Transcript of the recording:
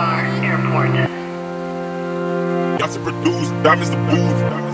Airport. Got to produce diamonds to booze.